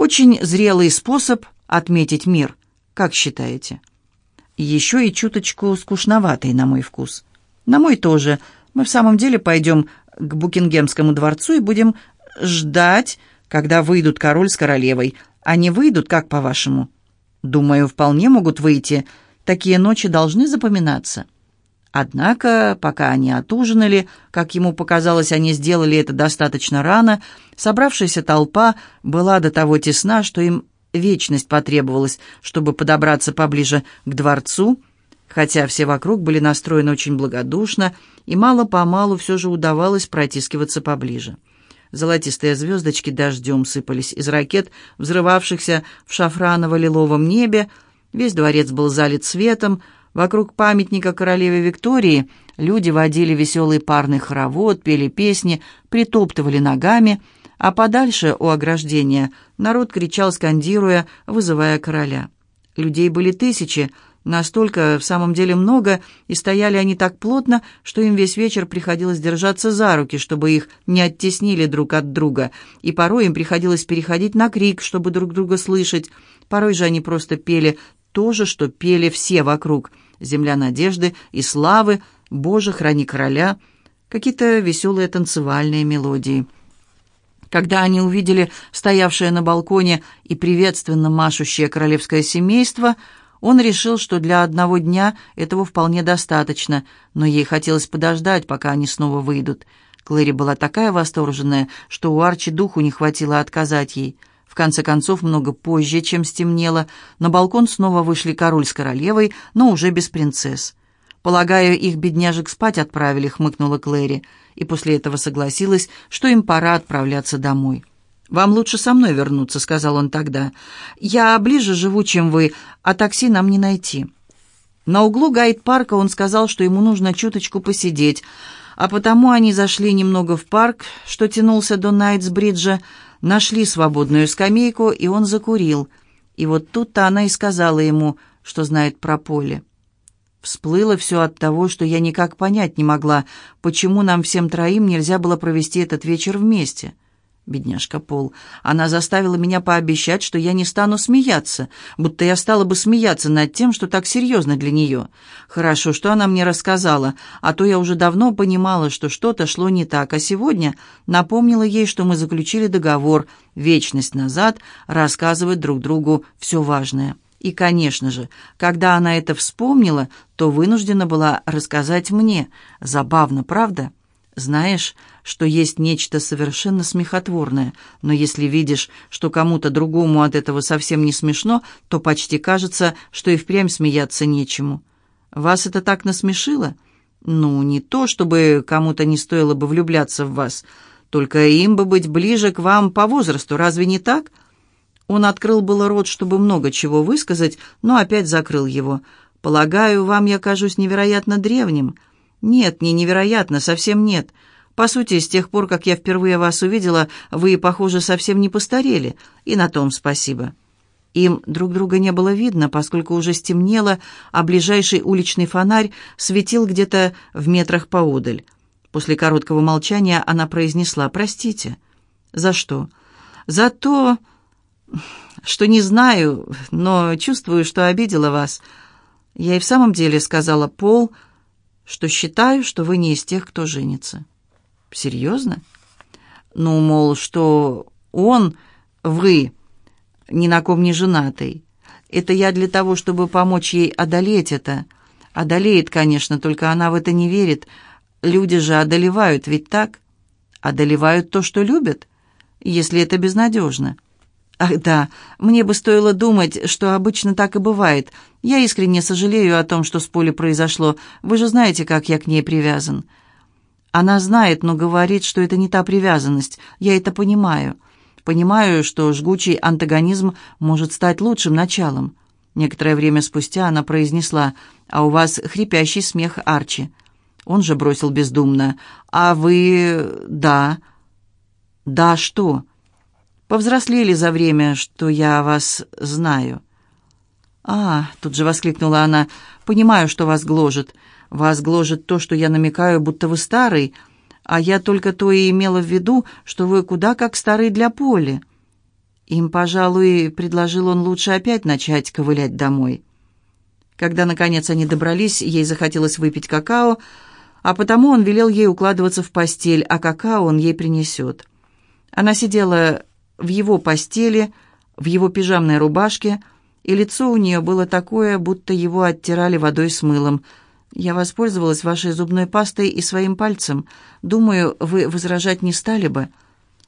Очень зрелый способ отметить мир, как считаете? Еще и чуточку скучноватый, на мой вкус. На мой тоже. Мы в самом деле пойдем к Букингемскому дворцу и будем ждать, когда выйдут король с королевой. Они выйдут, как по-вашему? Думаю, вполне могут выйти. Такие ночи должны запоминаться. Однако, пока они отужинали, как ему показалось, они сделали это достаточно рано, собравшаяся толпа была до того тесна, что им вечность потребовалась, чтобы подобраться поближе к дворцу, хотя все вокруг были настроены очень благодушно, и мало-помалу все же удавалось протискиваться поближе. Золотистые звездочки дождем сыпались из ракет, взрывавшихся в шафраново-лиловом небе, весь дворец был залит светом, Вокруг памятника королеве Виктории люди водили веселый парный хоровод, пели песни, притоптывали ногами, а подальше у ограждения народ кричал, скандируя, вызывая короля. Людей были тысячи, настолько в самом деле много, и стояли они так плотно, что им весь вечер приходилось держаться за руки, чтобы их не оттеснили друг от друга, и порой им приходилось переходить на крик, чтобы друг друга слышать. Порой же они просто пели то же, что пели все вокруг. «Земля надежды» и «Славы», «Боже, храни короля», какие-то веселые танцевальные мелодии. Когда они увидели стоявшее на балконе и приветственно машущее королевское семейство, он решил, что для одного дня этого вполне достаточно, но ей хотелось подождать, пока они снова выйдут. Клэри была такая восторженная, что у Арчи духу не хватило отказать ей – в конце концов, много позже, чем стемнело, на балкон снова вышли король с королевой, но уже без принцесс. «Полагаю, их бедняжек спать отправили», — хмыкнула Клэри, и после этого согласилась, что им пора отправляться домой. «Вам лучше со мной вернуться», — сказал он тогда. «Я ближе живу, чем вы, а такси нам не найти». На углу гайд-парка он сказал, что ему нужно чуточку посидеть, а потому они зашли немного в парк, что тянулся до Найтсбриджа, Нашли свободную скамейку, и он закурил. И вот тут-то она и сказала ему, что знает про поле. Всплыло все от того, что я никак понять не могла, почему нам всем троим нельзя было провести этот вечер вместе. Бедняжка Пол. Она заставила меня пообещать, что я не стану смеяться, будто я стала бы смеяться над тем, что так серьезно для нее. Хорошо, что она мне рассказала, а то я уже давно понимала, что что-то шло не так, а сегодня напомнила ей, что мы заключили договор вечность назад рассказывать друг другу все важное. И, конечно же, когда она это вспомнила, то вынуждена была рассказать мне. Забавно, правда?» Знаешь, что есть нечто совершенно смехотворное, но если видишь, что кому-то другому от этого совсем не смешно, то почти кажется, что и впрямь смеяться нечему. Вас это так насмешило? Ну, не то, чтобы кому-то не стоило бы влюбляться в вас, только им бы быть ближе к вам по возрасту, разве не так? Он открыл было рот, чтобы много чего высказать, но опять закрыл его. «Полагаю, вам я кажусь невероятно древним». «Нет, не невероятно, совсем нет. По сути, с тех пор, как я впервые вас увидела, вы, похоже, совсем не постарели, и на том спасибо». Им друг друга не было видно, поскольку уже стемнело, а ближайший уличный фонарь светил где-то в метрах поодаль. После короткого молчания она произнесла «Простите». «За что?» «За то, что не знаю, но чувствую, что обидела вас». Я и в самом деле сказала «Пол», что считаю, что вы не из тех, кто женится». «Серьезно?» «Ну, мол, что он, вы, ни на ком не женатый. Это я для того, чтобы помочь ей одолеть это. Одолеет, конечно, только она в это не верит. Люди же одолевают, ведь так? Одолевают то, что любят, если это безнадежно». Ах да, мне бы стоило думать, что обычно так и бывает. Я искренне сожалею о том, что с Полей произошло. Вы же знаете, как я к ней привязан. Она знает, но говорит, что это не та привязанность. Я это понимаю. Понимаю, что жгучий антагонизм может стать лучшим началом. Некоторое время спустя она произнесла, «А у вас хрипящий смех Арчи». Он же бросил бездумно, «А вы... да...» «Да что?» Повзрослели за время, что я вас знаю». «А!» — тут же воскликнула она. «Понимаю, что вас гложет. Вас гложет то, что я намекаю, будто вы старый, а я только то и имела в виду, что вы куда как старый для Поли». Им, пожалуй, предложил он лучше опять начать ковылять домой. Когда, наконец, они добрались, ей захотелось выпить какао, а потому он велел ей укладываться в постель, а какао он ей принесет. Она сидела в его постели, в его пижамной рубашке, и лицо у нее было такое, будто его оттирали водой с мылом. «Я воспользовалась вашей зубной пастой и своим пальцем. Думаю, вы возражать не стали бы».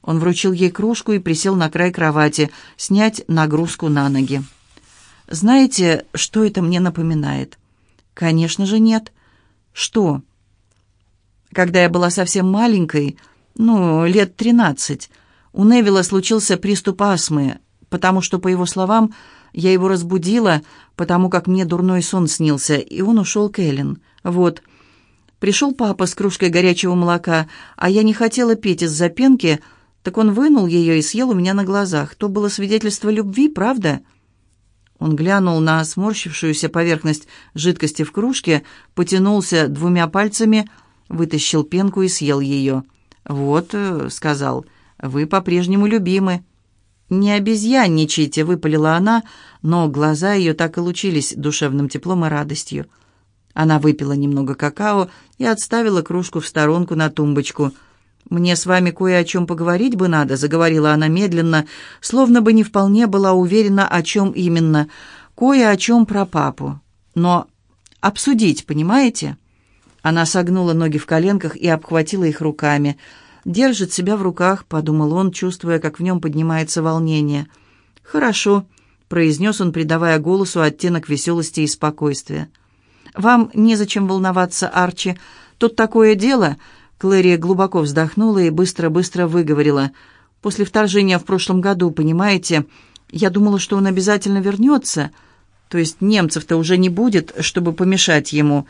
Он вручил ей кружку и присел на край кровати, снять нагрузку на ноги. «Знаете, что это мне напоминает?» «Конечно же нет». «Что?» «Когда я была совсем маленькой, ну, лет тринадцать, у Невилла случился приступ астмы, потому что, по его словам, я его разбудила, потому как мне дурной сон снился, и он ушел к Эллен. Вот. Пришел папа с кружкой горячего молока, а я не хотела пить из-за пенки, так он вынул ее и съел у меня на глазах. То было свидетельство любви, правда?» Он глянул на сморщившуюся поверхность жидкости в кружке, потянулся двумя пальцами, вытащил пенку и съел ее. «Вот», э, — сказал, — «вы по-прежнему любимы». «Не обезьянничайте», — выпалила она, но глаза ее так и лучились душевным теплом и радостью. Она выпила немного какао и отставила кружку в сторонку на тумбочку — «Мне с вами кое о чем поговорить бы надо», — заговорила она медленно, словно бы не вполне была уверена, о чем именно. «Кое о чем про папу. Но обсудить, понимаете?» Она согнула ноги в коленках и обхватила их руками. «Держит себя в руках», — подумал он, чувствуя, как в нем поднимается волнение. «Хорошо», — произнес он, придавая голосу оттенок веселости и спокойствия. «Вам незачем волноваться, Арчи. Тут такое дело...» Клэри глубоко вздохнула и быстро-быстро выговорила. «После вторжения в прошлом году, понимаете, я думала, что он обязательно вернется. То есть немцев-то уже не будет, чтобы помешать ему.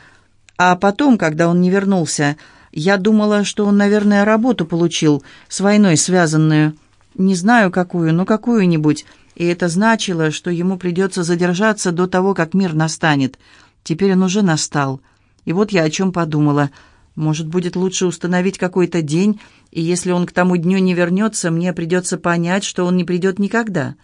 А потом, когда он не вернулся, я думала, что он, наверное, работу получил, с войной связанную. Не знаю, какую, но какую-нибудь. И это значило, что ему придется задержаться до того, как мир настанет. Теперь он уже настал. И вот я о чем подумала – может, будет лучше установить какой-то день, и если он к тому дню не вернется, мне придется понять, что он не придет никогда.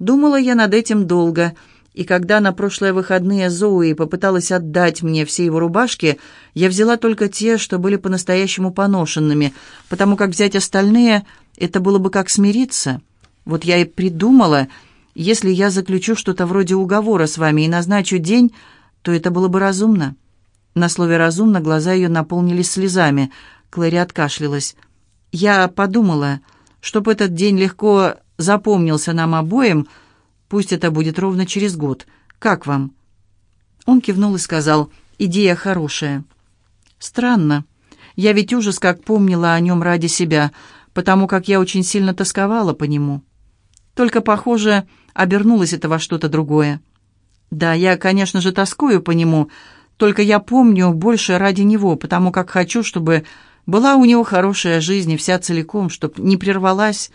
Думала я над этим долго, и когда на прошлые выходные Зоуи попыталась отдать мне все его рубашки, я взяла только те, что были по-настоящему поношенными, потому как взять остальные — это было бы как смириться. Вот я и придумала, если я заключу что-то вроде уговора с вами и назначу день, то это было бы разумно. На слове «разумно» глаза ее наполнились слезами. Клэри откашлялась. «Я подумала, чтобы этот день легко запомнился нам обоим, пусть это будет ровно через год. Как вам?» Он кивнул и сказал, «Идея хорошая». «Странно. Я ведь ужас как помнила о нем ради себя, потому как я очень сильно тосковала по нему. Только, похоже, обернулось это во что-то другое. Да, я, конечно же, тоскую по нему, — только я помню больше ради него, потому как хочу, чтобы была у него хорошая жизнь и вся целиком, чтобы не прервалась.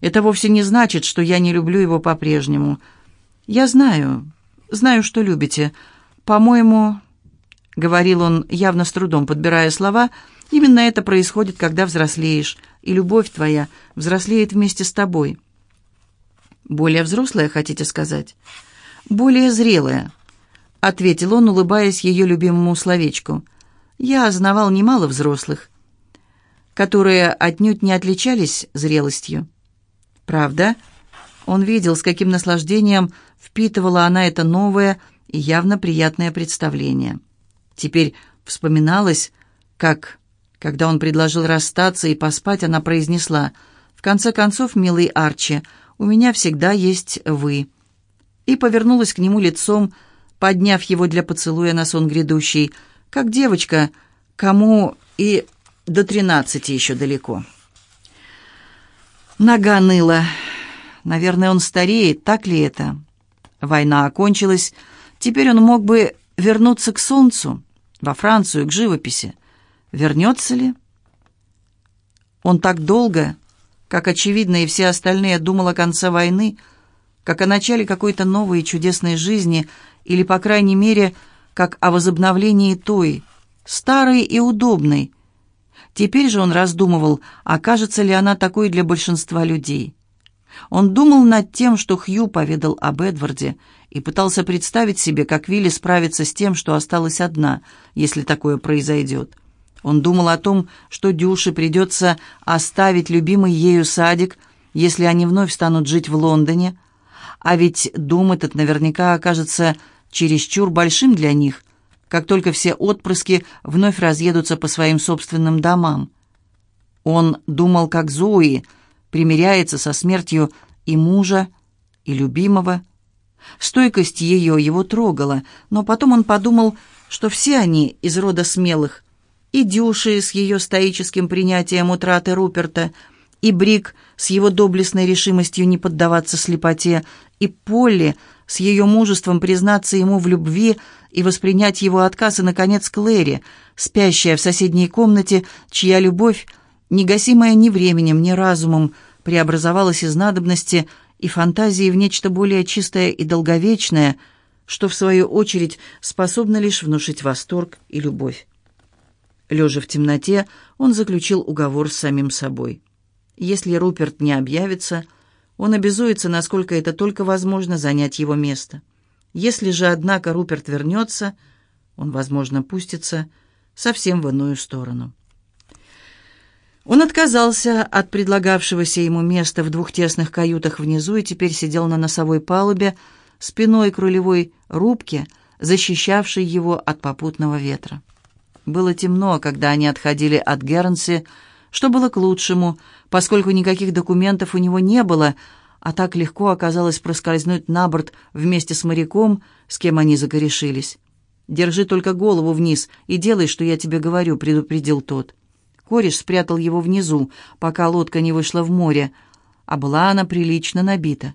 Это вовсе не значит, что я не люблю его по-прежнему. Я знаю, знаю, что любите. По-моему, — говорил он, явно с трудом подбирая слова, — именно это происходит, когда взрослеешь, и любовь твоя взрослеет вместе с тобой. Более взрослая, хотите сказать? Более зрелая. — ответил он, улыбаясь ее любимому словечку. «Я знавал немало взрослых, которые отнюдь не отличались зрелостью». «Правда?» Он видел, с каким наслаждением впитывала она это новое и явно приятное представление. Теперь вспоминалось, как, когда он предложил расстаться и поспать, она произнесла «В конце концов, милый Арчи, у меня всегда есть вы». И повернулась к нему лицом, подняв его для поцелуя на сон грядущий, как девочка, кому и до тринадцати еще далеко. Нога ныла. Наверное, он стареет, так ли это? Война окончилась, теперь он мог бы вернуться к солнцу, во Францию, к живописи. Вернется ли? Он так долго, как, очевидно, и все остальные, думал о конце войны, как о начале какой-то новой и чудесной жизни — или, по крайней мере, как о возобновлении той, старой и удобной. Теперь же он раздумывал, окажется ли она такой для большинства людей. Он думал над тем, что Хью поведал об Эдварде, и пытался представить себе, как Вилли справится с тем, что осталась одна, если такое произойдет. Он думал о том, что Дюше придется оставить любимый ею садик, если они вновь станут жить в Лондоне, а ведь дом этот наверняка окажется чересчур большим для них, как только все отпрыски вновь разъедутся по своим собственным домам. Он думал, как Зои примиряется со смертью и мужа, и любимого. Стойкость ее его трогала, но потом он подумал, что все они из рода смелых, и Дюши с ее стоическим принятием утраты Руперта, и Брик с его доблестной решимостью не поддаваться слепоте, и Полли с ее мужеством признаться ему в любви и воспринять его отказ, и, наконец, Клэри, спящая в соседней комнате, чья любовь, негасимая ни временем, ни разумом, преобразовалась из надобности и фантазии в нечто более чистое и долговечное, что, в свою очередь, способно лишь внушить восторг и любовь. Лежа в темноте, он заключил уговор с самим собой. Если Руперт не объявится, он обязуется, насколько это только возможно, занять его место. Если же, однако, Руперт вернется, он, возможно, пустится совсем в иную сторону. Он отказался от предлагавшегося ему места в двух тесных каютах внизу и теперь сидел на носовой палубе, спиной к рулевой рубке, защищавшей его от попутного ветра. Было темно, когда они отходили от Гернси, что было к лучшему, поскольку никаких документов у него не было, а так легко оказалось проскользнуть на борт вместе с моряком, с кем они закорешились. «Держи только голову вниз и делай, что я тебе говорю», — предупредил тот. Кореш спрятал его внизу, пока лодка не вышла в море, а была она прилично набита.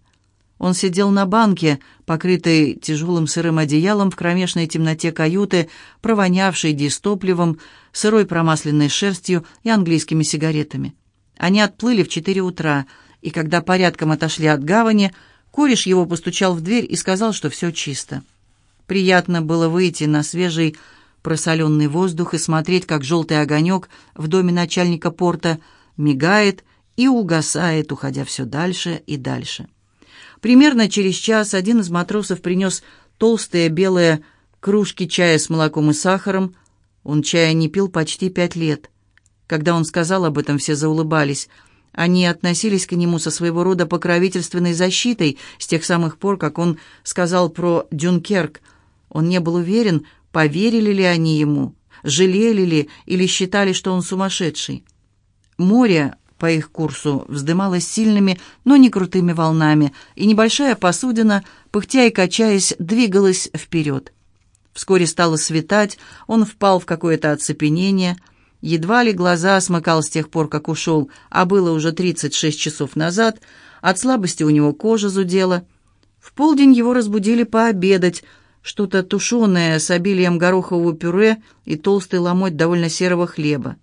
Он сидел на банке, покрытой тяжелым сырым одеялом в кромешной темноте каюты, провонявшей дистопливом, сырой промасленной шерстью и английскими сигаретами. Они отплыли в четыре утра, и когда порядком отошли от гавани, кореш его постучал в дверь и сказал, что все чисто. Приятно было выйти на свежий просоленный воздух и смотреть, как желтый огонек в доме начальника порта мигает и угасает, уходя все дальше и дальше. Примерно через час один из матросов принес толстые белые кружки чая с молоком и сахаром. Он чая не пил почти пять лет. Когда он сказал об этом, все заулыбались. Они относились к нему со своего рода покровительственной защитой с тех самых пор, как он сказал про Дюнкерк. Он не был уверен, поверили ли они ему, жалели ли или считали, что он сумасшедший. Море по их курсу вздымалась сильными, но не крутыми волнами, и небольшая посудина, пыхтя и качаясь, двигалась вперед. Вскоре стало светать, он впал в какое-то оцепенение. Едва ли глаза смыкал с тех пор, как ушел, а было уже 36 часов назад. От слабости у него кожа зудела. В полдень его разбудили пообедать, что-то тушеное с обилием горохового пюре и толстый ломоть довольно серого хлеба.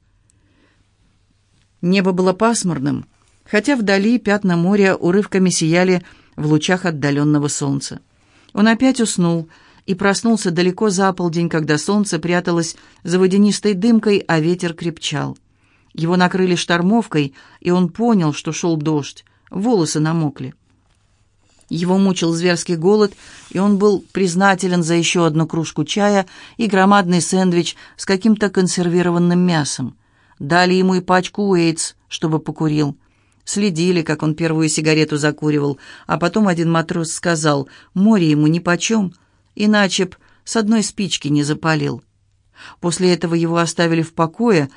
Небо было пасмурным, хотя вдали пятна моря урывками сияли в лучах отдаленного солнца. Он опять уснул и проснулся далеко за полдень, когда солнце пряталось за водянистой дымкой, а ветер крепчал. Его накрыли штормовкой, и он понял, что шел дождь. Волосы намокли. Его мучил зверский голод, и он был признателен за еще одну кружку чая и громадный сэндвич с каким-то консервированным мясом. Дали ему и пачку Уэйтс, чтобы покурил. Следили, как он первую сигарету закуривал, а потом один матрос сказал, море ему нипочем, иначе б с одной спички не запалил. После этого его оставили в покое,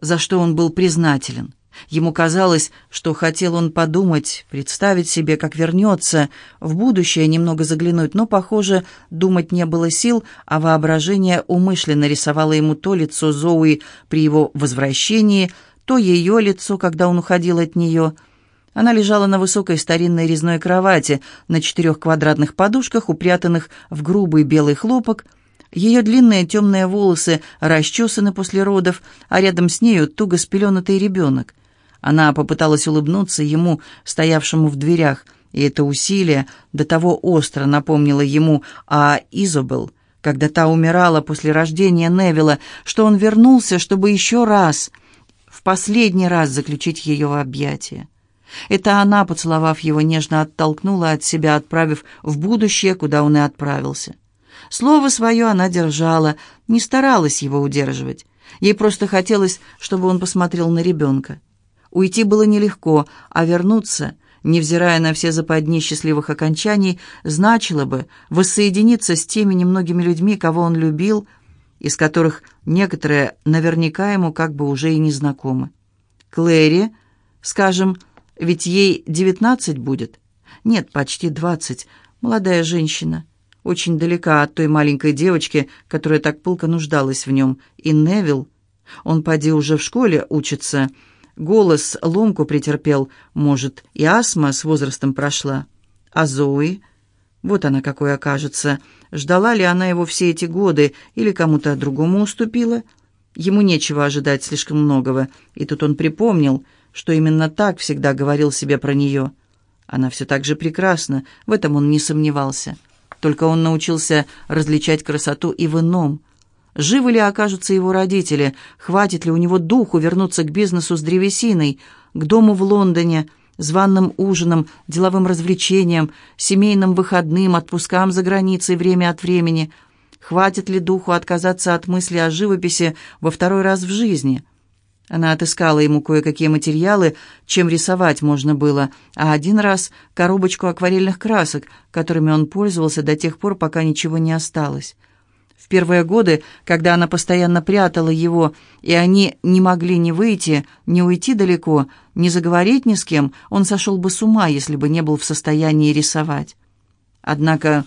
за что он был признателен. Ему казалось, что хотел он подумать, представить себе, как вернется, в будущее немного заглянуть, но, похоже, думать не было сил, а воображение умышленно рисовало ему то лицо Зоуи при его возвращении, то ее лицо, когда он уходил от нее. Она лежала на высокой старинной резной кровати, на четырех квадратных подушках, упрятанных в грубый белый хлопок, ее длинные темные волосы расчесаны после родов, а рядом с нею туго спеленатый ребенок. Она попыталась улыбнуться ему, стоявшему в дверях, и это усилие до того остро напомнило ему о Изобел, когда та умирала после рождения Невилла, что он вернулся, чтобы еще раз, в последний раз заключить ее в объятия. Это она, поцеловав его, нежно оттолкнула от себя, отправив в будущее, куда он и отправился. Слово свое она держала, не старалась его удерживать. Ей просто хотелось, чтобы он посмотрел на ребенка. Уйти было нелегко, а вернуться, невзирая на все западни счастливых окончаний, значило бы воссоединиться с теми немногими людьми, кого он любил, из которых некоторые наверняка ему как бы уже и не знакомы. Клэри, скажем, ведь ей девятнадцать будет. Нет, почти двадцать. Молодая женщина. Очень далека от той маленькой девочки, которая так пылко нуждалась в нем. И Невил, он поди уже в школе учится, — Голос ломку претерпел, может, и астма с возрастом прошла. А Зои? Вот она какой окажется. Ждала ли она его все эти годы или кому-то другому уступила? Ему нечего ожидать слишком многого, и тут он припомнил, что именно так всегда говорил себе про нее. Она все так же прекрасна, в этом он не сомневался. Только он научился различать красоту и в ином – Живы ли окажутся его родители? Хватит ли у него духу вернуться к бизнесу с древесиной, к дому в Лондоне, званным ужинам, деловым развлечениям, семейным выходным, отпускам за границей время от времени? Хватит ли духу отказаться от мысли о живописи во второй раз в жизни? Она отыскала ему кое-какие материалы, чем рисовать можно было, а один раз коробочку акварельных красок, которыми он пользовался до тех пор, пока ничего не осталось. В первые годы, когда она постоянно прятала его, и они не могли ни выйти, ни уйти далеко, ни заговорить ни с кем, он сошел бы с ума, если бы не был в состоянии рисовать. Однако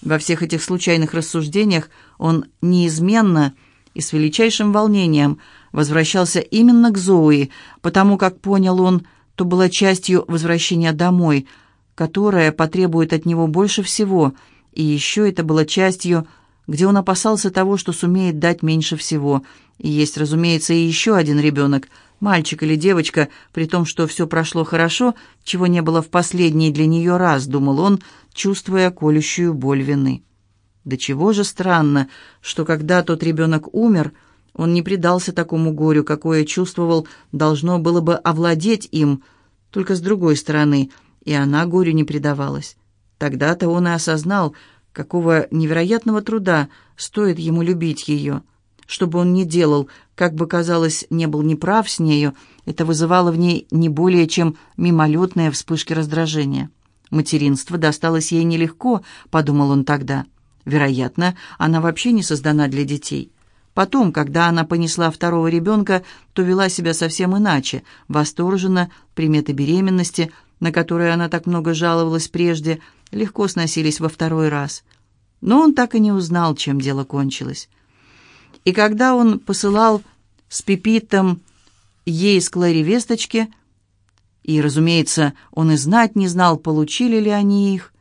во всех этих случайных рассуждениях он неизменно и с величайшим волнением возвращался именно к Зои, потому как понял он, то была частью возвращения домой, которая потребует от него больше всего, и еще это было частью где он опасался того, что сумеет дать меньше всего. И есть, разумеется, и еще один ребенок, мальчик или девочка, при том, что все прошло хорошо, чего не было в последний для нее раз, думал он, чувствуя колющую боль вины. Да чего же странно, что когда тот ребенок умер, он не предался такому горю, какое чувствовал, должно было бы овладеть им, только с другой стороны, и она горю не предавалась. Тогда-то он и осознал, Какого невероятного труда стоит ему любить ее. Что бы он ни делал, как бы, казалось, не был неправ с нею, это вызывало в ней не более чем мимолетные вспышки раздражения. «Материнство досталось ей нелегко», — подумал он тогда. «Вероятно, она вообще не создана для детей». Потом, когда она понесла второго ребенка, то вела себя совсем иначе, восторженно, приметы беременности, на которые она так много жаловалась прежде, легко сносились во второй раз. Но он так и не узнал, чем дело кончилось. И когда он посылал с Пипитом ей с Клэри весточки, и, разумеется, он и знать не знал, получили ли они их,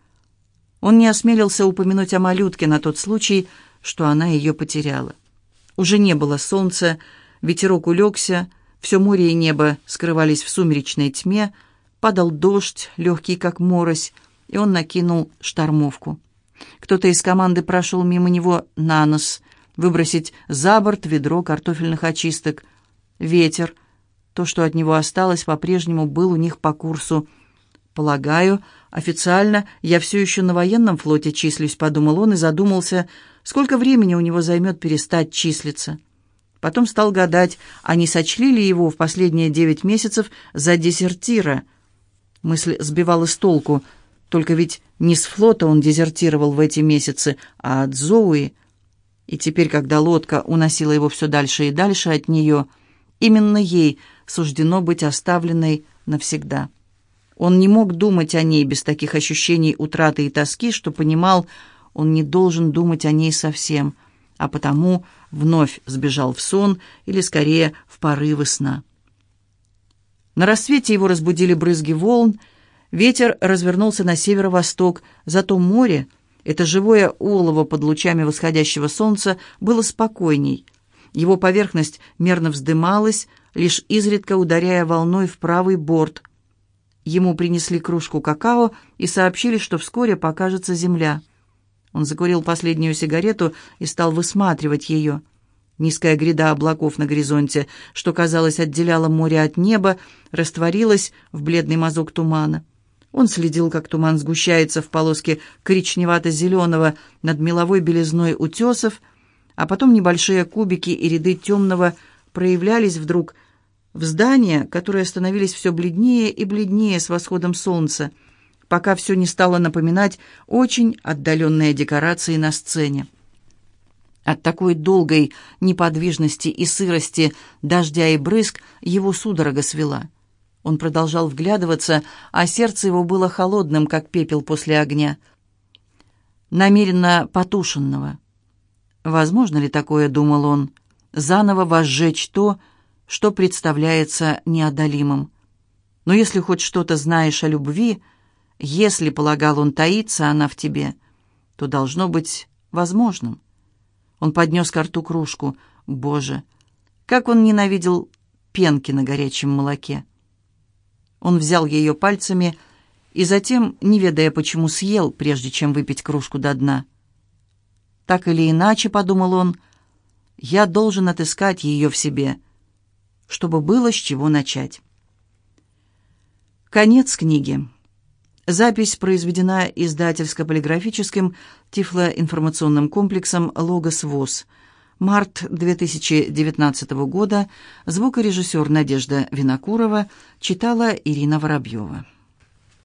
он не осмелился упомянуть о малютке на тот случай, что она ее потеряла. Уже не было солнца, ветерок улегся, все море и небо скрывались в сумеречной тьме, падал дождь, легкий как морось, и он накинул штормовку. Кто-то из команды прошел мимо него на нос, выбросить за борт ведро картофельных очисток. Ветер, то, что от него осталось, по-прежнему был у них по курсу. «Полагаю, официально я все еще на военном флоте числюсь», — подумал он и задумался, сколько времени у него займет перестать числиться. Потом стал гадать, а не сочли ли его в последние девять месяцев за дезертира. Мысль сбивала с толку — только ведь не с флота он дезертировал в эти месяцы, а от Зоуи. И теперь, когда лодка уносила его все дальше и дальше от нее, именно ей суждено быть оставленной навсегда. Он не мог думать о ней без таких ощущений утраты и тоски, что понимал, он не должен думать о ней совсем, а потому вновь сбежал в сон или, скорее, в порывы сна. На рассвете его разбудили брызги волн, Ветер развернулся на северо-восток, зато море, это живое олово под лучами восходящего солнца, было спокойней. Его поверхность мерно вздымалась, лишь изредка ударяя волной в правый борт. Ему принесли кружку какао и сообщили, что вскоре покажется земля. Он закурил последнюю сигарету и стал высматривать ее. Низкая гряда облаков на горизонте, что, казалось, отделяло море от неба, растворилась в бледный мазок тумана. Он следил, как туман сгущается в полоске коричневато-зеленого над меловой белизной утесов, а потом небольшие кубики и ряды темного проявлялись вдруг в здания, которые становились все бледнее и бледнее с восходом солнца, пока все не стало напоминать очень отдаленные декорации на сцене. От такой долгой неподвижности и сырости дождя и брызг его судорога свела. Он продолжал вглядываться, а сердце его было холодным, как пепел после огня, намеренно потушенного. Возможно ли такое, думал он, заново возжечь то, что представляется неодолимым? Но если хоть что-то знаешь о любви, если, полагал он, таится она в тебе, то должно быть возможным. Он поднес к рту кружку. Боже, как он ненавидел пенки на горячем молоке. Он взял ее пальцами и затем, не ведая почему, съел, прежде чем выпить кружку до дна. Так или иначе, подумал он, я должен отыскать ее в себе, чтобы было с чего начать. Конец книги. Запись произведена издательско-полиграфическим тифлоинформационным комплексом «Логос ВОЗ». Март 2019 года. Звукорежиссер Надежда Винокурова читала Ирина Воробьева.